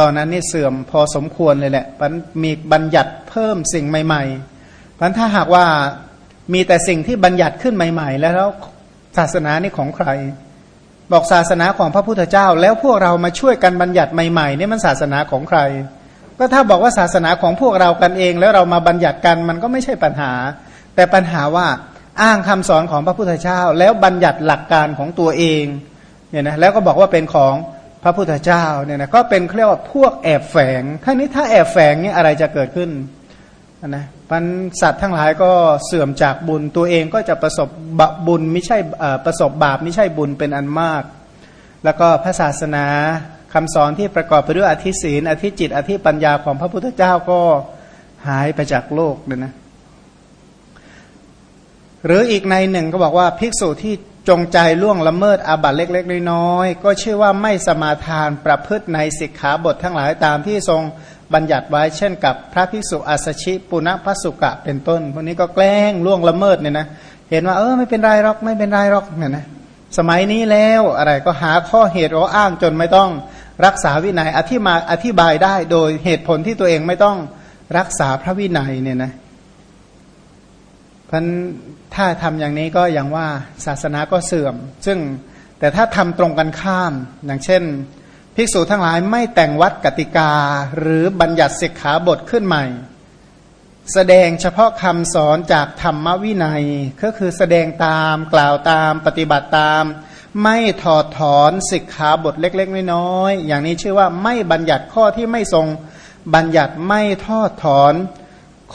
ตอนนั้นนี่เสื่อมพอสมควรเลยแหละมันมีบัญญัติเพิ่มสิ่งใหม่ๆพันถ้าหากว่ามีแต่สิ่งที่บัญญัติขึ้นใหม่ๆแล้วแล้วศาสนานี่ของใคร บอกศาสนาของพระพุทธเจ้า แล้วพวกเรามาช่วยกันบัญญัติใหม่ๆนี่มันศาสนาของใคร ก็ถ้าบอกว่าศาสนาของพวกเรากันเอง แล้วเรามาบัญญัติกันมันก็ไม่ใช่ปัญหา แต่ปัญหาว่าอ้างคำสอนของพระพุทธเจ้า แล้วบัญญัติหลักการของตัวเองเนี่ยนะแล้วก็บอกว่าเป็นของ พระพุทธเจ้าเนี่ยนะก็เป็นเรียกว่าพวกแอบแฝงท่านี้ถ้าแอบแฝงนี่อะไรจะเกิดขึ้นนะปันสัตว์ทั้งหลายก็เสื่อมจากบุญตัวเองก็จะประสบบุญไม่ใช่ประสบบาปไม่ใช่บุญเป็นอันมาก แล้วก็พระศาสนาคำสอนที่ประกอบไปด้วยอธิศีลอธิจิต อธิปัญญาของพระพุทธเจ้าก็หายไปจากโลกเลยนะหรืออีกในหนึ่งก็บอกว่าภิกษุที่ จงใจล่วงละเมิดอาบัตเล็กๆน้อยๆก็ชื่อว่าไม่สมาทานประพฤติในสิกขาบททั้งหลายตามที่ทรงบัญญัติไว้เช่นกับพระภิกษุอัสชิปุณพสุกะเป็นต้น พวกนี้ก็แกล้งล่วงละเมิดเนี่ยนะเห็นว่าเออไม่เป็นไรหรอกไม่เป็นไรหรอกเนี่ยนะสมัยนี้แล้วอะไรก็หาข้อเหตุอ้างจนไม่ต้องรักษาวินัยอธิมาอธิบายได้โดยเหตุผลที่ตัวเองไม่ต้องรักษาพระวินัยเนี่ยนะ พันถ้าทำอย่างนี้ก็อย่างว่าศาสนาก็เสื่อม ซึ่งแต่ถ้าทำตรงกันข้ามอย่างเช่น ภิกษุทั้งหลายไม่แต่งวัดกติกา หรือบัญญัติสิกขาบทขึ้นใหม่ แสดงเฉพาะคำสอนจากธรรมวินัย ก็คือแสดงตามกล่าวตามปฏิบัติตาม ไม่ถอดถอนสิกขาบทเล็ก ๆ น้อยๆอย่างนี้ชื่อว่าไม่บัญญัติข้อที่ไม่ทรงบัญญัติไม่ทอดถอน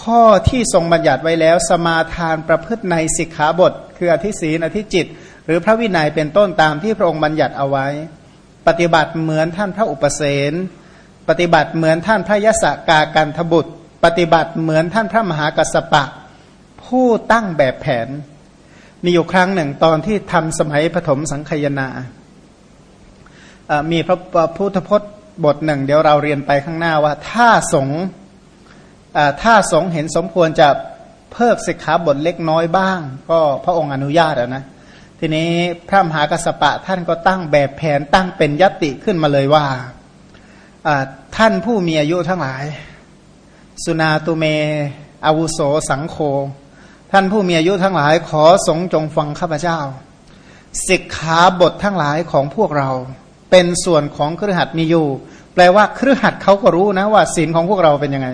ข้อที่ทรงบัญญัติไว้แล้ว สมาทานประพฤติในสิกขาบท คืออธิศีนอธิจิต หรือพระวินัยเป็นต้นตามที่พระองค์บัญญัติเอาไว้ ปฏิบัติเหมือนท่านพระอุปเสนปฏิบัติเหมือนท่านพระยศกากันทบุตร ปฏิบัติเหมือนท่านพระมหากัสปะ ผู้ตั้งแบบแผน มีอยู่ครั้งหนึ่งตอนที่ทำสมัยปฐมสังคยนามีพระพุทธพจน์บทหนึ่ง เดี๋ยวเราเรียนไปข้างหน้าว่า ถ้าสงฆ์ ถ้าสงเห็นสมควรจะเพิกสิกขาบทเล็กน้อยบ้าง ก็พระองค์อนุญาตนะทีนี้พระมหากัสปะท่านก็ตั้งแบบแผนตั้งเป็นยติขึ้นมาเลยว่าท่านผู้มีอายุทั้งหลาย สุนาตุเมอาวุโสสังโฆท่านผู้มีอายุทั้งหลายขอสงจงฟังข้าพเจ้าสิกขาบททั้งหลายของพวกเรา เป็นส่วนของเครือขัดมีอยู่ แปลว่าเครือขัดเขาก็รู้นะว่าศีลของพวกเราเป็นยังไง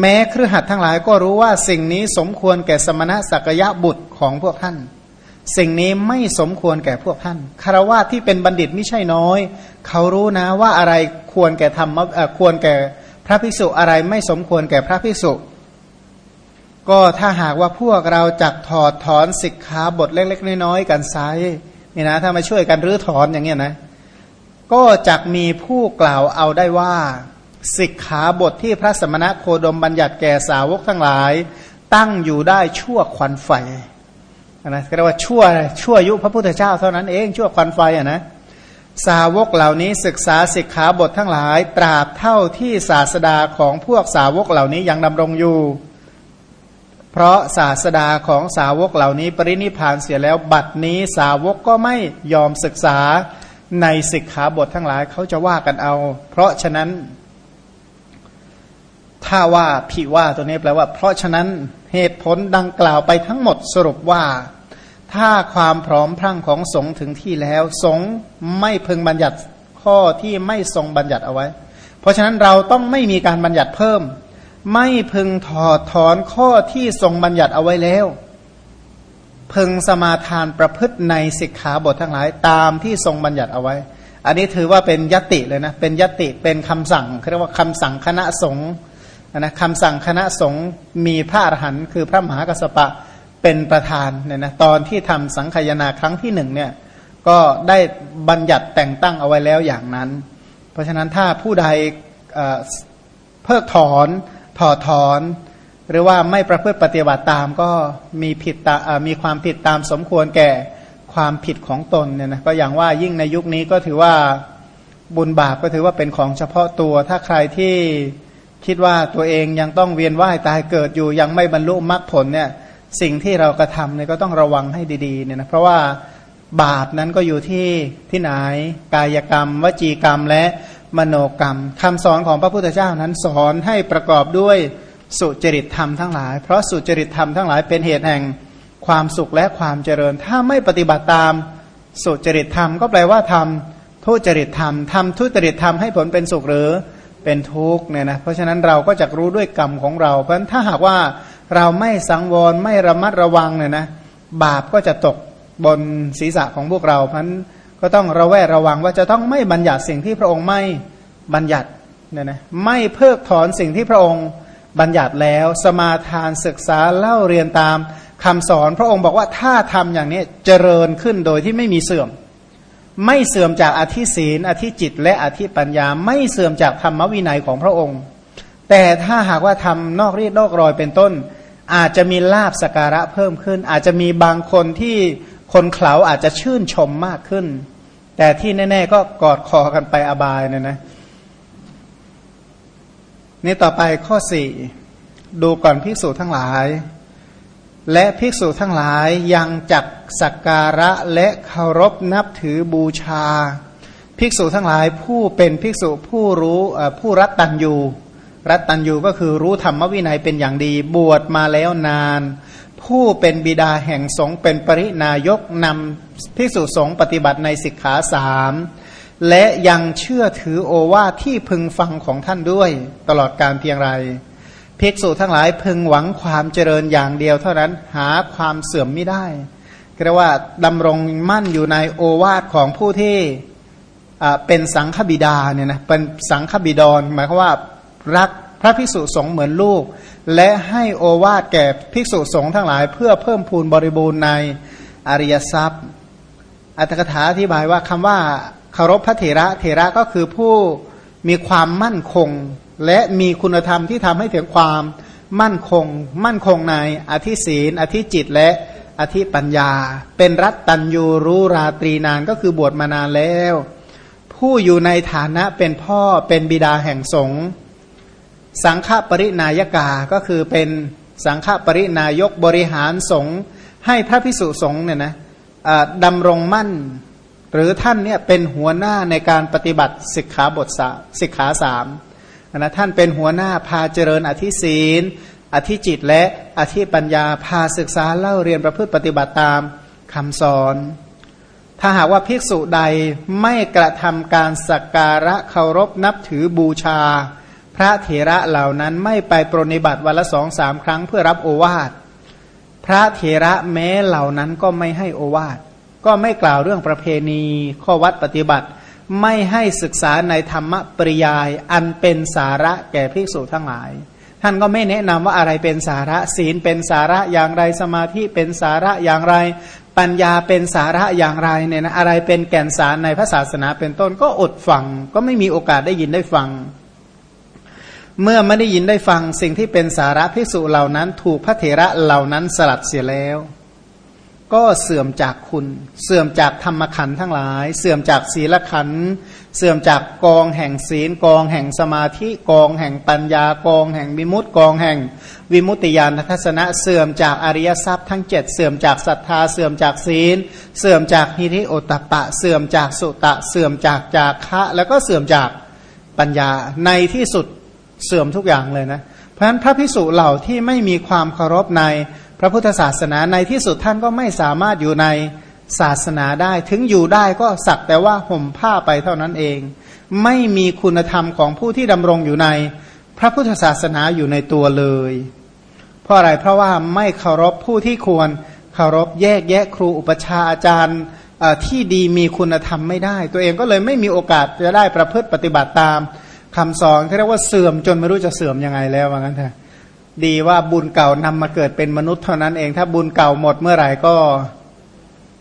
แม้เครือขัดทั้งหลายก็รู้ว่าสิ่งนี้สมควรแก่สมณะสักยะบุตรของพวกท่าน สิ่งนี้ไม่สมควรแก่พวกท่านคารวะที่เป็นบัณฑิตไม่ใช่น้อย เขารู้นะว่าอะไรควรแก่ธรรมควรแก่พระภิกษุอะไรไม่สมควรแก่พระภิกษุ ก็ถ้าหากว่าพวกเราจักถอดถอนสิกขาบทเล็กๆน้อยๆกันไซนี่นะถ้ามาช่วยกันรื้อถอนอย่างเงี้ยนะ ก็จักมีผู้กล่าวเอาได้ว่า สิกขาบทที่พระสมณะโคดมบัญญัติแก่สาวกทั้งหลาย ตั้งอยู่ได้ชั่วควันไฟนะเรียกว่าชั่วชั่วยุพระพุทธเจ้าเท่านั้นเองชั่วควันไฟอะนะสาวกเหล่านี้ศึกษาสิกขาบททั้งหลาย ตราบเท่าที่ศาสดาของพวกสาวกเหล่านี้ยังดำรงอยู่ เพราะศาสดาของสาวกเหล่านี้ปรินิพานเสียแล้วบัดนี้สาวกก็ไม่ยอมศึกษาในสิกขาบททั้งหลายเขาจะว่ากันเอา เพราะฉะนั้น ถ้าว่าพี่ว่าตัวนี้แปลว่า เพราะฉะนั้นเหตุผลดังกล่าวไปทั้งหมดสรุปว่า ถ้าความพร้อมพรั่งของสงถึงที่แล้ว สงไม่พึงบัญญัติข้อที่ไม่ทรงบัญญัติเอาไว้ เพราะฉะนั้นเราต้องไม่มีการบัญญัติเพิ่ม ไม่พึงถอดถอนข้อที่ทรงบัญญัติเอาไว้แล้ว พึงสมาทานประพฤติในสิกขาบททั้งหลายตามที่ทรงบัญญัติเอาไว้ อันนี้ถือว่าเป็นยติเลยนะ เป็นยติเป็นคำสั่งเรียกว่าคำสั่งคณะสงฆ์ นะคำสั่งคณะสงฆ์มีพระอรหันต์คือพระมหากัสปะเป็นประธานเนี่ยนะตอนที่ทำสังขยาครั้งที่หนึ่งเนี่ยก็ได้บัญญัติแต่งตั้งเอาไว้แล้วอย่างนั้น เพราะฉะนั้นถ้าผู้ใดเพิกถอนถอดถอน หรือว่าไม่ประพฤติปฏิบัติตามก็มีผิดมีความผิดตามสมควรแก่ความผิดของตนเนี่ยนะก็อย่างว่ายิ่งในยุคนี้ก็ถือว่าบุญบาปก็ถือว่าเป็นของเฉพาะตัว ถ้าใครที่ คิดว่าตัวเองยังต้องเวียนว่ายตายเกิดอยู่ยังไม่บรรลุมรรคผลเนี่ยสิ่งที่เรากระทำเนี่ยก็ต้องระวังให้ดีๆเนี่ยนะเพราะว่าบาปนั้นก็อยู่ที่ที่ไหนกายกรรม วจีกรรมและมโนกรรมคำสอนของพระพุทธเจ้านั้นสอนให้ประกอบด้วยสุจริตธรรมทั้งหลาย เพราะสุจริตธรรมทั้งหลายเป็นเหตุแห่งความสุขและความเจริญ ถ้าไม่ปฏิบัติตามสุจริตธรรมก็แปลว่าทำทุจริตธรรมทำทุจริตธรรมให้ผลเป็นสุขหรือ เป็นทุกข์เนี่ยนะเพราะฉะนั้นเราก็จะรู้ด้วยกรรมของเรา เพราะฉะนั้นถ้าหากว่าเราไม่สังวรไม่ระมัดระวังเนี่ยนะบาปก็จะตกบนศีรษะของพวกเราเพราะฉะนั้นก็ต้องระแวดระวังว่าจะต้องไม่บัญญัติสิ่งที่พระองค์ไม่บัญญัติเนี่ยนะไม่เพิกถอนสิ่งที่พระองค์บัญญัติแล้วสมาทานศึกษาเล่าเรียนตามคำสอน พระองค์บอกว่าถ้าทำอย่างนี้เจริญขึ้นโดยที่ไม่มีเสื่อม ไม่เสื่อมจากอธิศีลอธิจิต และอธิปัญญา ไม่เสื่อมจากธรรมวินัยของพระองค์ แต่ถ้าหากว่าทำนอกรีดนอกรอยเป็นต้น อาจจะมีลาบสการะเพิ่มขึ้น อาจจะมีบางคนที่คนเขาอาจจะชื่นชมมากขึ้น แต่ที่แน่ ๆ ก็กอดคอกันไปอบายเนี่ยนะนี่ต่อไปข้อสี่ดูก่อนภิกษุทั้งหลาย และภิกษุทั้งหลายยังจักสักการะและเคารพนับถือบูชา ภิกษุทั้งหลายผู้เป็นภิกษุผู้รู้ผู้รัตตัญยูรัตตัญยูก็คือรู้ธรรมวินัยเป็นอย่างดีบวชมาแล้วนาน ผู้เป็นบิดาแห่งสงฆ์เป็นปรินายกนำภิกษุสงฆ์ปฏิบัติในสิกขาสามและยังเชื่อถือโอวาทที่พึงฟังของท่านด้วย ตลอดการเพียงไร ภิกษุทั้งหลายพึงหวังความเจริญอย่างเดียวเท่านั้นหาความเสื่อมไม่ได้เรียกว่าดำรงมั่นอยู่ในโอวาทของผู้ที่เป็นสังฆบิดาเนี่ยนะเป็นสังฆบิดรหมายความว่ารักพระภิกษุสงฆ์เหมือนลูก และให้โอวาทแก่ภิกษุสงฆ์ทั้งหลาย เพื่อเพิ่มพูนบริบูรณ์ในอริยทรัพย์ อัตถกถาอธิบายว่าคำว่าคารพพระเถระเถระก็คือผู้มีความมั่นคง และมีคุณธรรมที่ทำให้ถึงความมั่นคง มั่นคงในอธิศีลอธิจิตและอธิปัญญา เป็นรัตตัญยูรู้ราตรีนานก็คือบวชมานานแล้ว ผู้อยู่ในฐานะเป็นพ่อเป็นบิดาแห่งสงฆ์สังฆปรินายกา ก็คือเป็นสังฆปรินายกบริหารสงฆ์ให้พระพิสุสงฆ์เนี่ยนะดำรงมั่น หรือท่านเนี่ยเป็นหัวหน้าในการปฏิบัติสิกขาบทสาสิกขาสาม นะท่านเป็นหัวหน้าพาเจริญอธิศีล อธิจิตและอธิปัญญาพาศึกษาเล่าเรียนประพฤติปฏิบัติตามคำสอน ถ้าหากว่าภิกษุใดไม่กระทำการสักการะเคารพนับถือบูชา พระเถระเหล่านั้นไม่ไปปรนิบัติวันละสองสามครั้งเพื่อรับโอวาทพระเถระแม้เหล่านั้นก็ไม่ให้โอวาทก็ไม่กล่าวเรื่องประเพณี ข้อวัดปฏิบัติ ไม่ให้ศึกษาในธรรมปริยาย อันเป็นสาระแก่ภิกษุทั้งหลาย ท่านก็ไม่แนะนำว่าอะไรเป็นสาระศีลเป็นสาระอย่างไรสมาธิเป็นสาระอย่างไร ปัญญาเป็นสาระอย่างไรเนี่ยนะอะไรเป็นแก่นสารในพระศาสนาเป็นต้นก็อดฟัง ก็ไม่มีโอกาสได้ยินได้ฟัง เมื่อไม่ได้ยินได้ฟังสิ่งที่เป็นสาระภิกษุเหล่านั้น ถูกพระเถระเหล่านั้นสลัดเสียแล้ว ก็เสื่อมจากคุณ เสื่อมจากธรรมขันธ์ทั้งหลาย เสื่อมจากศีลขันธ์เสื่อมจากกองแห่งศีลกองแห่งสมาธิกองแห่งปัญญากองแห่งวิมุตติกองแห่งวิมุตติญาณทัศนะเสื่อมจากอริยทรัพย์ทั้งเจ็ดเสื่อมจากศรัทธาเสื่อมจากศีล เสื่อมจากฮิริโอตปะ เสื่อมจากสุตะ เสื่อมจากจากะแล้วก็เสื่อมจากปัญญาในที่สุดเสื่อมทุกอย่างเลยนะเพราะฉะนั้นพระพิสุเหล่าที่ไม่มีความเคารพใน ระพุทธศาสนาในที่สุดท่านก็ไม่สามารถอยู่ในศาสนาได้ ถึงอยู่ได้ก็สักแต่ว่าห่มผ้าไปเท่านั้นเอง ไม่มีคุณธรรมของผู้ที่ดำรงอยู่ในพระพุทธศาสนาอยู่ในตัวเลย เพราะอะไรเพราะว่าไม่เคารพผู้ที่ควรเคารพแยกแยะครูอุปชาอาจารย์ที่ดีมีคุณธรรมไม่ได้ ตัวเองก็เลยไม่มีโอกาสจะได้ประพฤติปฏิบัติตามคำสอนที่เรียกว่าเสื่อมจนไม่รู้จะเสื่อมยังไงแล้วว่างั้นเถอะ ดีว่าบุญเก่านำมาเกิดเป็นมนุษย์เท่านั้นเอง ถ้าบุญเก่าหมดเมื่อไหร่ก็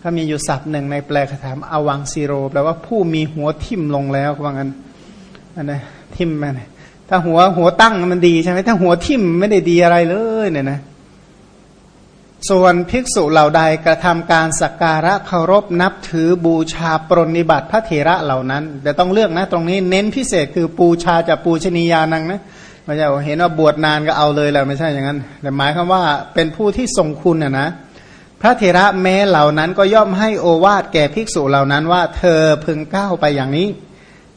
ถ้ามีอยู่ศัพท์หนึ่งในแปลคถามอวังซีโรแปลว่าผู้มีหัวทิ่มลงแล้วว่างั้นอันนี้ทิ่มมันถ้าหัวหัวตั้งมันดีใช่ไหมถ้าหัวทิ่มไม่ได้ดีอะไรเลยเนี่ยนะส่วนภิกษุเหล่าใดกระทำการสักการะเคารพนับถือบูชาปรนิบัติพระเถระเหล่านั้น แต่ต้องเลือกนะ ตรงนี้เน้นพิเศษคือปูชาจะปูชนียานังนะ ไม่ใช่เห็นว่าบวชนานก็เอาเลยแหละไม่ใช่อย่างนั้น แต่หมายคำว่าเป็นผู้ที่ทรงคุณนะนะ พระเถระแม้เหล่านั้นก็ย่อมให้โอวาทแก่ภิกษุเหล่านั้นว่า เธอพึงก้าวไปอย่างนี้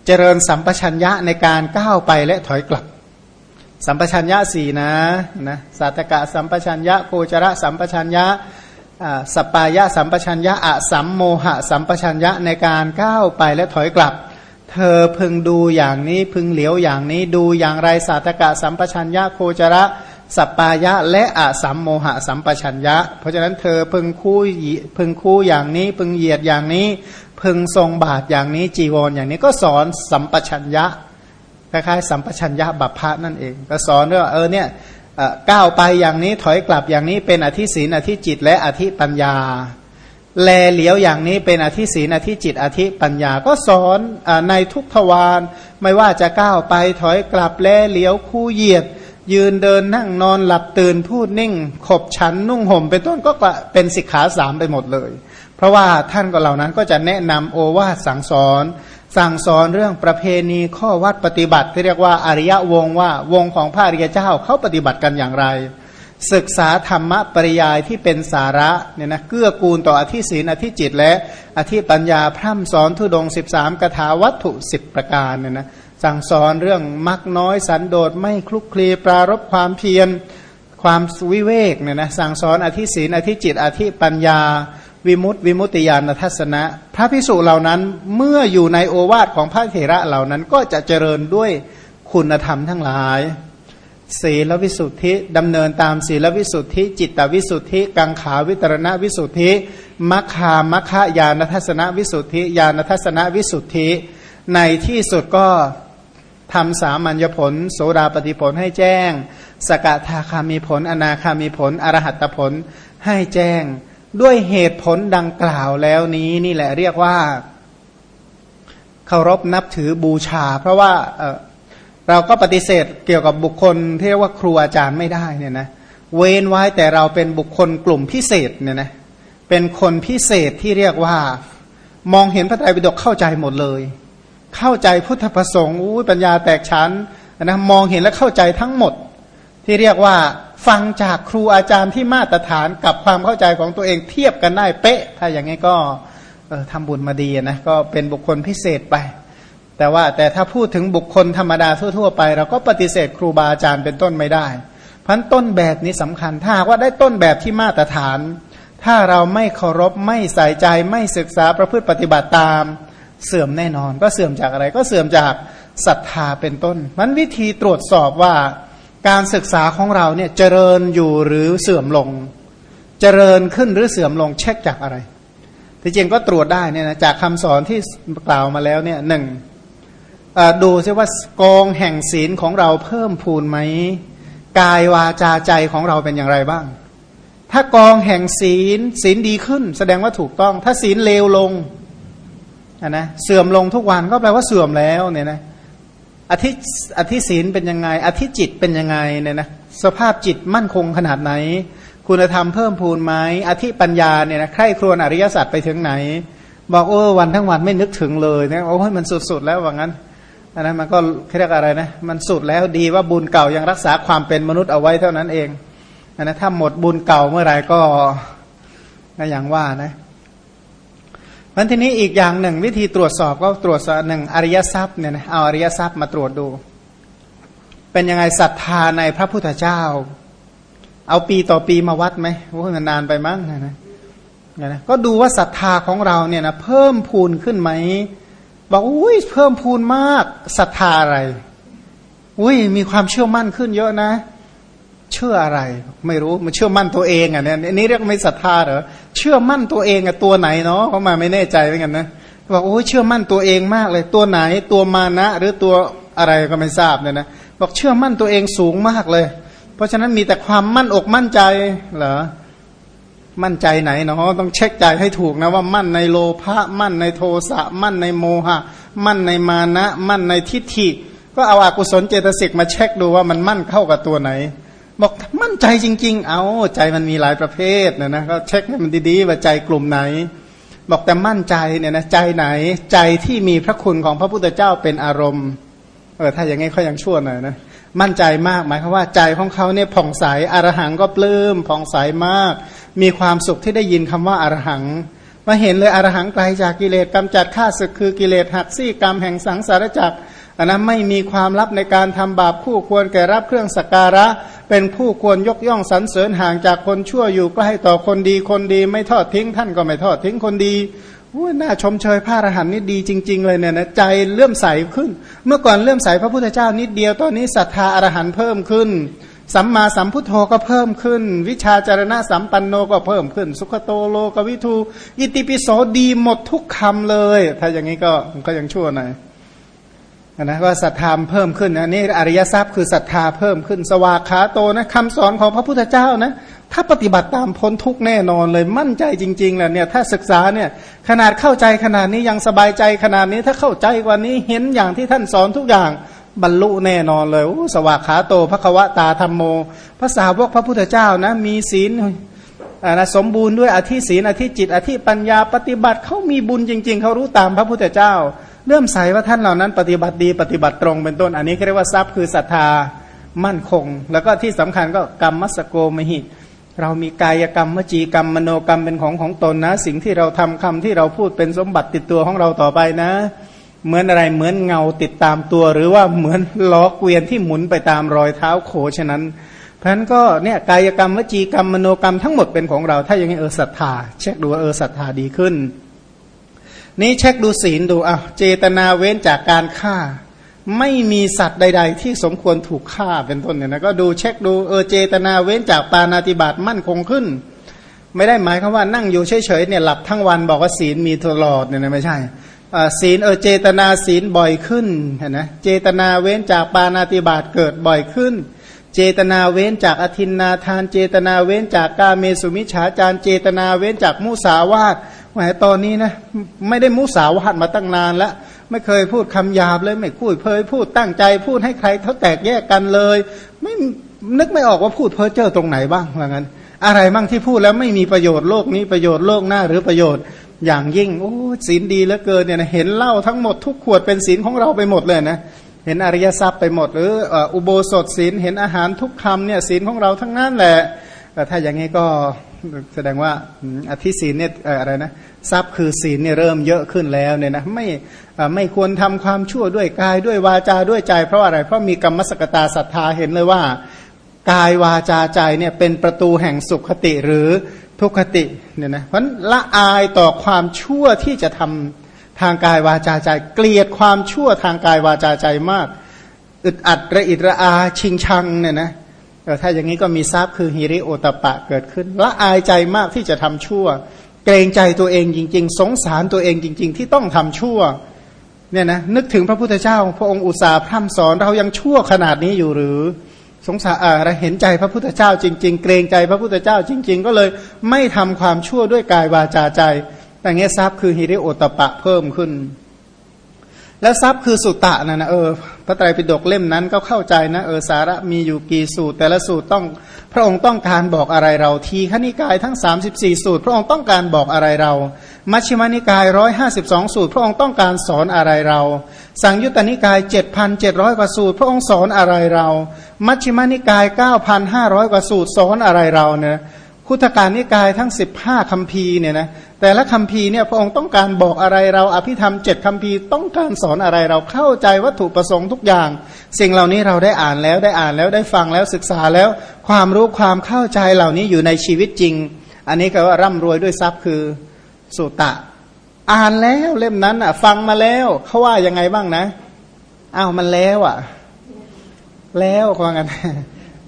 เจริญสัมปชัญญะในการก้าวไปและถอยกลับ สัมปชัญญะสี่นะนะสัตกะสัมปชัญญะโคจระสัมปชัญญะสปายะสัมปชัญญะอะสัมโมหะสัมปชัญญะในการก้าวไปและถอยกลับ เธอพึงดูอย่างนี้พึงเหลียวอย่างนี้ดูอย่างไรสัตกะสัมปชัญญะโคจระสปายะและอะสัมโมหะสัมปชัญญะ เพราะฉะนั้นเธอพึงคู่พึงคู่อย่างนี้ พึงเหยียดอย่างนี้ พึงทรงบาทอย่างนี้จีวรออย่างนี้ก็สอนสัมปชัญญะคล้ายๆสัมปชัญญะบัพพะนั่นเอง ก็สอนว่าเออเนี่ยก้าวไปอย่างนี้ถอยกลับอย่างนี้เป็นอธิศีนอธิจิตและอธิปัญญา แลเหลียวอย่างนี้เป็นอธิศีนอธิจิตอธิปัญญาก็สอนอในทุกทวารไม่ว่าจะก้าวไปถอยกลับแลเหลียวคู่เหยียด ยืนเดินนั่งนอนหลับตื่นพูดนิ่ง ขบฉันนุ่งห่ม เป็นต้นก็เป็นสิกขาสามไปหมดเลย เพราะว่าท่านก็เหล่านั้นก็จะแนะนำโอวาทสั่งสอน สั่งสอนเรื่องประเพณีข้อวัดปฏิบัติที่เรียกว่าอริยวงว่า วงของพระอริยเจ้าเขาปฏิบัติกันอย่างไร ศึกษาธรรมะปริยายที่เป็นสาระเนี่ยนะเกื้อกูลต่ออธิศีนอธิจิต และอธิปัญญาพร่ำสอนทุดง 13กถาวัตถุ 10 ประการเนี่ยนะสั่งสอนเรื่องมักน้อยสันโดษไม่คลุกคลีปรารบความเพียรความวิเวกเนี่ยนะสั่งสอนอธิศีนอธิจิต อธิปัญญา วิมุตติวิมุตติญาณทัศนะ พระพิสุเหล่านั้นเมื่ออยู่ในโอวาทของพระเถระเหล่านั้นก็จะเจริญด้วยคุณธรรมทั้งหลาย ศีลวิสุทธิดำเนินตามศีลวิสุทธิ จิตวิสุทธิ กังขาวิตรณวิสุทธิมัคคามัคคายานทัศนวิสุทธิญาณทัศนวิสุทธิ ในที่สุดก็ทำสามัญญผล โสดาปฏิผลให้แจ้ง สกทาคามีผล อนาคามีผล อรหัตผลให้แจ้ง ด้วยเหตุผลดังกล่าวแล้วนี้นี่แหละเรียกว่าเคารพนับถือบูชา เพราะว่า เราก็ปฏิเสธเกี่ยวกับบุคคลที่เรียกว่าครูอาจารย์ไม่ได้เนี่ยนะเว้นไว้แต่เราเป็นบุคคลกลุ่มพิเศษเนี่ยนะเป็นคนพิเศษที่เรียกว่า มองเห็นพระไตรปิฎกเข้าใจหมดเลย เข้าใจพุทธประสงค์อู้ปัญญาแตกชั้นนะมองเห็นและเข้าใจทั้งหมด ที่เรียกว่าฟังจากครูอาจารย์ที่มาตรฐานกับความเข้าใจของตัวเองเทียบกันได้เป๊ะ ถ้าอย่างนี้ก็ทำบุญมาดีนะก็เป็นบุคคลพิเศษไป แต่ว่าแต่ถ้าพูดถึงบุคคลธรรมดาทั่วๆไป เราก็ปฏิเสธครูบาอาจารย์เป็นต้นไม่ได้พันต้นแบบนี้สำคัญ ถ้าว่าได้ต้นแบบที่มาตรฐาน ถ้าเราไม่เคารพไม่ใส่ใจไม่ศึกษาประพฤติปฏิบัติตาม เสื่อมแน่นอน ก็เสื่อมจากอะไรก็เสื่อมจากศรัทธาเป็นต้นมันวิธีตรวจสอบว่าการศึกษาของเราเนี่ยเจริญอยู่หรือเสื่อมลง เจริญขึ้นหรือเสื่อมลงเช็คจากอะไรที่จริงก็ตรวจได้เนี่ยนะจากคำสอนที่กล่าวมาแล้วเนี่ยหนึ่ง ดูซิว่ากองแห่งศีลของเราเพิ่มพูนไหมกายวาจาใจของเราเป็นอย่างไรบ้าง ถ้ากองแห่งศีลศีลดีขึ้น แสดงว่าถูกต้อง ถ้าศีลเลวลงนะเสื่อมลงทุกวันก็แปลว่าเสื่อมแล้วเนี่ยนะอธิอธิศีลเป็นยังไง อธิจิตเป็นยังไงเนี่ยนะสภาพจิตมั่นคงขนาดไหน คุณธรรมเพิ่มพูนไหมอธิปัญญาเนี่ยนะใคร่ครวญอริยสัจไปถึงไหน บอกโอ้วันทั้งวันไม่นึกถึงเลยนะโอ้ยมันสุดๆแล้วว่างั้น อันนั้นมันก็เรียกอะไรนะมันสุดแล้วดีว่าบุญเก่ายังรักษาความเป็นมนุษย์เอาไว้เท่านั้นเองอันนั้นถ้าหมดบุญเก่าเมื่อไหร่ก็ก็อย่างว่านะมันทีนี้อีกอย่างหนึ่ง วิธีตรวจสอบก็ตรวจสอบหนึ่งอริยทรัพย์เนี่ยนะเอาอริยทรัพย์มาตรวจดู เป็นยังไงศรัทธาในพระพุทธเจ้า เอาปีต่อปีมาวัดไหมโอ้นานไปมั้งนะนะก็ดูว่าศรัทธาของเราเนี่ยนะเพิ่มพูนขึ้นไหม บอกอุ้ยเพิ่มพูนมากศรัทธาอะไร อุ้ยมีความเชื่อมั่นขึ้นเยอะนะ เชื่ออะไร ไม่รู้มันเชื่อมั่นตัวเองอะเนี่ยนี่เรียกไม่ศรัทธาเหรอเชื่อมั่นตัวเองอะตัวไหนเนาะเขามาไม่แน่ใจเหมือนกันนะบอกโอ้ยเชื่อมั่นตัวเองมากเลย ตัวไหนตัวมานะ หรือตัวอะไรก็ไม่ทราบเนี่ยนะบอกเชื่อมั่นตัวเองสูงมากเลย เพราะฉะนั้นมีแต่ความมั่นอกมั่นใจเหรอ มั่นใจไหนเนาะต้องเช็คใจให้ถูกนะว่ามั่นในโลภะมั่นในโทสะมั่นในโมหะ มั่นในมานะ มั่นในทิฏฐิ ก็เอาอากุศลเจตสิกมาเช็คดูว่ามันมั่นเข้ากับตัวไหน บอกมั่นใจจริง ๆ เอาใจมันมีหลายประเภทนะนะก็เช็คให้มันดีๆว่าใจกลุ่มไหน บอกแต่มั่นใจเนี่ยนะใจไหนใจที่มีพระคุณของพระพุทธเจ้าเป็นอารมณ์เออถ้าอย่างงี้เขายังชั่วหน่อยนะ มั่นใจมากหมายความว่าใจของเขาเนี่ยผ่องใสอรหังก็ปลื้มผ่องใสมาก มีความสุขที่ได้ยินคำว่าอรหังมาเห็นเลยอรหังไกลจากกิเลสกำจัดข้าศึกคือกิเลสหักซี่กรรมแห่งสังสารจักรอันนั้นไม่มีความลับในการทำบาปคู่ควรแก่รับเครื่องสักการะ เป็นผู้ควรยกย่องสรรเสริญห่างจากคนชั่วอยู่ใกล้ต่อคนดีคนดี ไม่ทอดทิ้งท่านก็ไม่ทอดทิ้งคนดี น่าชมเชยพระอรหันต์นี่ดีจริง ๆ เลยเนี่ยนะใจเลื่อมใสขึ้น เมื่อก่อนเลื่อมใสพระพุทธเจ้านิดเดียวตอนนี้ศรัทธาอรหันต์เพิ่มขึ้นสัมมาสัมพุทโธก็เพิ่มขึ้น วิชาจารณะสัมปันโนก็เพิ่มขึ้น สุขโตโลกวิทูอิติปิโสดีหมดทุกคำเลย ถ้าอย่างนี้ก็ก็ยังชั่วหน่อย นะว่าศรัทธาเพิ่มขึ้นอันนี้อริยทรัพย์คือศรัทธาเพิ่มขึ้น สวากขาโตนะคำสอนของพระพุทธเจ้านะถ้าปฏิบัติตามพ้นทุกแน่นอนเลยมั่นใจจริงๆแหละเนี่ยถ้าศึกษาเนี่ยขนาดเข้าใจขนาดนี้ยังสบายใจขนาดนี้ถ้าเข้าใจกว่านี้เห็นอย่างที่ท่านสอนทุกอย่างบรรลุแน่นอนเลยสวากขาโตพระควตาธรรมโมภาษาวกพระพุทธเจ้านะมีศีลนะสมบูรณ์ด้วยอธิศีลอธิจิต อธิปัญญาปฏิบัติเขามีบุญจริง ๆเขารู้ตามพระพุทธเจ้า เลื่อมใสว่าท่านเหล่านั้นปฏิบัติดีปฏิบัติตรงเป็นต้น อันนี้เรียกว่าทรัพย์คือศรัทธามั่นคง แล้วก็ที่สำคัญก็กรรมมัสโกมหิ เรามีกายกรรมมจีกรรมมโนกรรมเป็นของของตนนะ สิ่งที่เราทำคำที่เราพูดเป็นสมบัติติดตัวของเราต่อไปนะ เหมือนอะไรเหมือนเงาติดตามตัว หรือว่าเหมือนล้อเกวียนที่หมุนไปตามรอยเท้าโคฉะนั้นเพราะฉะนั้นก็เนี่ยกายกรรมวจีกรรมมโนกรรมทั้งหมดเป็นของเรา ถ้าอย่างนี้เออศรัทธาเช็คดูว่าเออศรัทธาดีขึ้น นี้เช็คดูศีลดูอะเจตนาเว้นจากการฆ่า ไม่มีสัตว์ใด ๆ ที่สมควรถูกฆ่าเป็นต้นเนี่ยนะก็ดูเช็คดูเออเจตนาเว้นจากปานาติบาตมั่นคงขึ้น ไม่ได้หมายคำว่านั่งอยู่เฉยๆเนี่ยหลับทั้งวันบอกว่าศีลมีตลอดเนี่ยนะไม่ใช่ศีลเออเจตนาศีลบ่อยขึ้นเห็นไหมเจตนาเว้นจากปานาติบาตเกิดบ่อยขึ้น เจตนาเว้นจากอธินนาทาน เจตนาเว้นจากกาเมสุมิฉาจารเจตนาเว้นจากมุสาวาท หมตอนนี้นะไม่ได้มุสาวาทมาตั้งนานแล้วไม่เคยพูดคำหยาบเลย ไม่พูดเพยพูดตั้งใจ พูดให้ใครเขาแตกแยกกันเลย ไม่นึกไม่ออกว่าพูดเพ้อเจ้อตรงไหนบ้างว่างั้น อะไรบ้างที่พูดแล้วไม่มีประโยชน์โลกนี้ประโยชน์โลกหน้าหรือประโยชน์อย่างยิ่งโอ้ศีลดีเหลือเกินเนี่ยเห็นเหล้าทั้งหมดทุกขวดเป็นศีลของเราไปหมดเลยนะเห็นอริยทรัพย์ไปหมด หรืออุโบสถศีลเห็นอาหารทุกคำเนี่ยศีลของเราทั้งนั้นแหละแต่ถ้าอย่างนี้ก็ แสดงว่าอธิศีลเนี่ยอะไรนะทรัพย์คือศีลเนี่ยเริ่มเยอะขึ้นแล้วเนี่ยนะไม่ไม่ควรทำความชั่วด้วยกายด้วยวาจาด้วยใจ เพราะอะไร เพราะมีกรรมสกตาศรัทธาเห็นเลยว่า กายวาจาใจเนี่ยเป็นประตูแห่งสุขติหรือทุกขติเนี่ยนะเพราะละอายต่อความชั่วที่จะทำทางกายวาจาใจ เกลียดความชั่วทางกายวาจาใจมากอึดอัดระอิดระอาชิงชังเนี่ยนะ ถ้าอย่างนี้ก็มีทรัพย์คือฮิริโอตปะเกิดขึ้นละอายใจมากที่จะทำชั่ว เกรงใจตัวเองจริง ๆ สงสารตัวเองจริง ๆ ที่ต้องทำชั่วเนี่ยนะนึกถึงพระพุทธเจ้า พระองค์อุตสาห์พร่ำสอนเรายังชั่วขนาดนี้อยู่หรือ สงสารอะไรเห็นใจพระพุทธเจ้าจริง ๆ เกรงใจพระพุทธเจ้าจริง ๆ ก็เลยไม่ทำความชั่วด้วยกายวาจาใจ แต่เงี้ยทรัพย์คือฮิริโอตปะเพิ่มขึ้น แล้วทรัพย์คือสุตตะนะนะเออพระไตรปิฎกเล่มนั้นก็เข้าใจนะเออสาระมีอยู่กี่สูตร แต่ละสูตรต้องพระองค์ต้องการบอกอะไรเราทีขณิกายทั้ง 34 สูตร พระองค์ต้องการบอกอะไรเรา มัชฌิมานิกาย152สูตร พระองค์ต้องการสอนอะไรเรา สังยุตตนิกาย7,700กว่าสูตร พระองค์สอนอะไรเรา มัชฌิมานิกาย9,500กว่าสูตรสอนอะไรเราเนี่ย คุถการนิกายทั้ง 15คัมภีร์เนี่ยนะแต่ละคัมภีร์เนี่ยพระองค์ต้องการบอกอะไรเราอภิธรรมเจ็ดคัมภีร์ต้องการสอนอะไรเราเข้าใจวัตถุประสงค์ทุกอย่าง สิ่งเหล่านี้เราได้อ่านแล้วได้อ่านแล้วได้ฟังแล้วศึกษาแล้วความรู้ความเข้าใจเหล่านี้อยู่ในชีวิตจริง อันนี้ก็ว่าร่ำรวยด้วยทรัพย์คือสุตะ อ่านแล้วเล่มนั้นอะ ฟังมาแล้วเขาว่ายังไงบ้างนะอ้าวมันแล้วอะ แล้วว่างั้น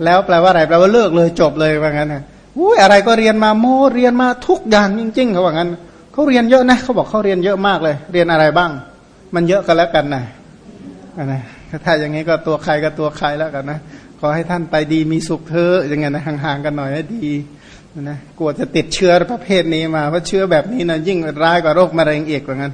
แล้วแปลว่าอะไรแปลว่าเลิกเลยจบเลยว่างั้นนะ อุ้ยอะไรก็เรียนมาโมเรียนมาทุกอย่างจริง ๆเขาบอกงั้นเขาเรียนเยอะนะเขาบอกเขาเรียนเยอะมากเลย เรียนอะไรบ้าง มันเยอะกันแล้วกันนะนะถ้าอย่างนี้ก็ตัวใครก็ตัวใครแล้วกันนะขอให้ท่านไปดีมีสุขเถอะย่างเงี้ยนะห่างๆกันหน่อยให้ดีนะกลัวจะติดเชื้อประเภทนี้มาเพราะเชื้อแบบนี้นะยิ่งร้ายกว่าโรคมะเร็งเอกว่างั้น